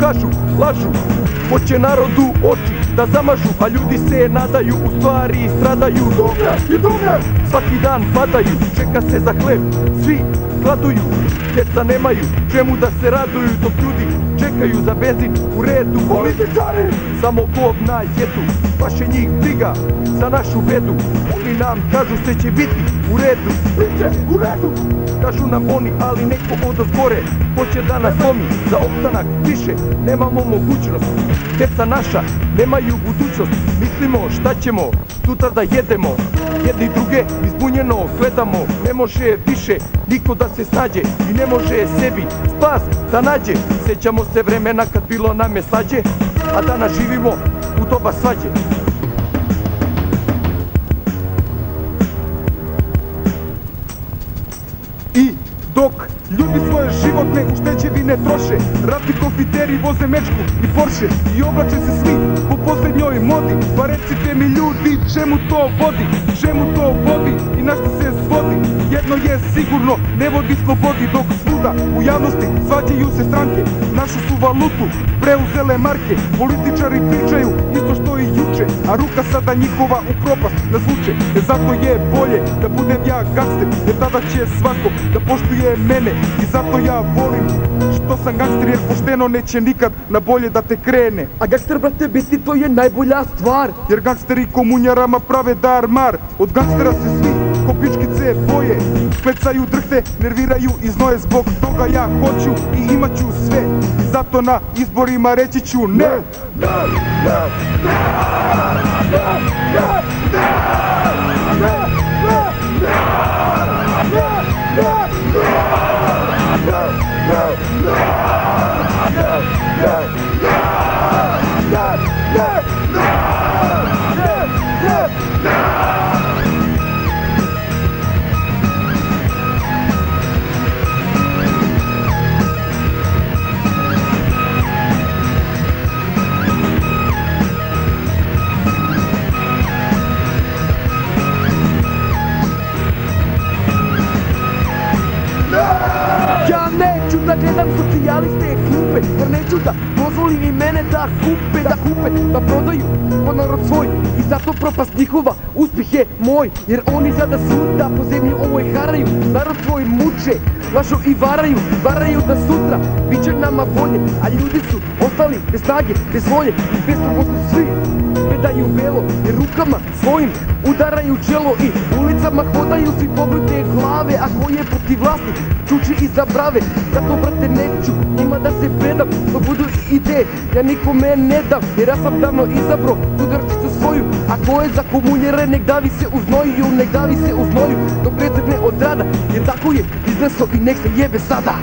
kažu, lažu. Hoće narodu oči da zamažu A ljudi se nadaju, u stvari stradaju. Dumlje i dumlje Svaki dan padaju, čeka se za hleb. Svi gladuju, djeca nemaju Čemu da se raduju dok ljudi čekaju za benzin u redu. Političari Samo govna jedu, baš je njih briga za našu bedu Oni nam kažu sve će biti u redu. Biće u redu. Kažu nam oni, ali neko od ozgore. Hoće da nas lomi za opstanak više? Nemamo mogućnost, djeca naša nemaju budućnost. Mislimo šta ćemo sutra da jedemo. Jedni druge izbunjeno gledamo. Ne može više niko da se snađe I ne može sebi spas da nađe. Sjećamo se vremena kad bilo nam je slađe A danas živimo u doba svađe I dok ljudi svoje životne ušteđevine troše Ratni konfiteri voze mečku i Porsche I oblače se svi po posljednjoj modi. Pa recite mi ljudi čemu to vodi? Čemu to vodi i na što se svodi? Jedno je sigurno ne vodi slobodi Dok svuda u javnosti svađaju se stranke. Našu su valutu preuzele marke Političari pričaju isto što i juče A ruka sada njihova u propast nazvuče Jer zato je bolje da budem ja gangster Jer tada će svako da poštuje mene I zato ja volim što sam gangster Jer pošteno neće nikad na bolje da te krene A gangster brate biti to je najbolja stvar Jer gangsteri komunjarama prave dar mar Od gangstera se svi Klecaju drhte, nerviraju i znoje. Zbog toga ja hoću i imat ću sve. I zato na izborima reći ću ne. Ja gledam socijaliste klupe Jer neću da dozvolim i mene da kupe, da kupe, da prodaju po narod svoj. I zato propast njihova, uspjeh je moj Jer oni sada svuda po zemlji ovoj haraju Narod svoj muče, lažu i varaju Varaju da sutra bit će nama bolje A ljudi su ostali bez snage, bez volje I bez svi gledaju belo Jer rukama svojim udaraju čelo I ulicama hodaju svi pobrute glave A ko je protiv vlasti? Čuči i zabrave Zato brate neću njima da se predam To budu ideje, ja nikome ne dam Jer ja sam davno izabro udarčicu svoju A ko je za komunjere nek davi se u znoju Nek davi se u znoju dok ne trgne od rada Jer tako je izneso i nek se jebe sada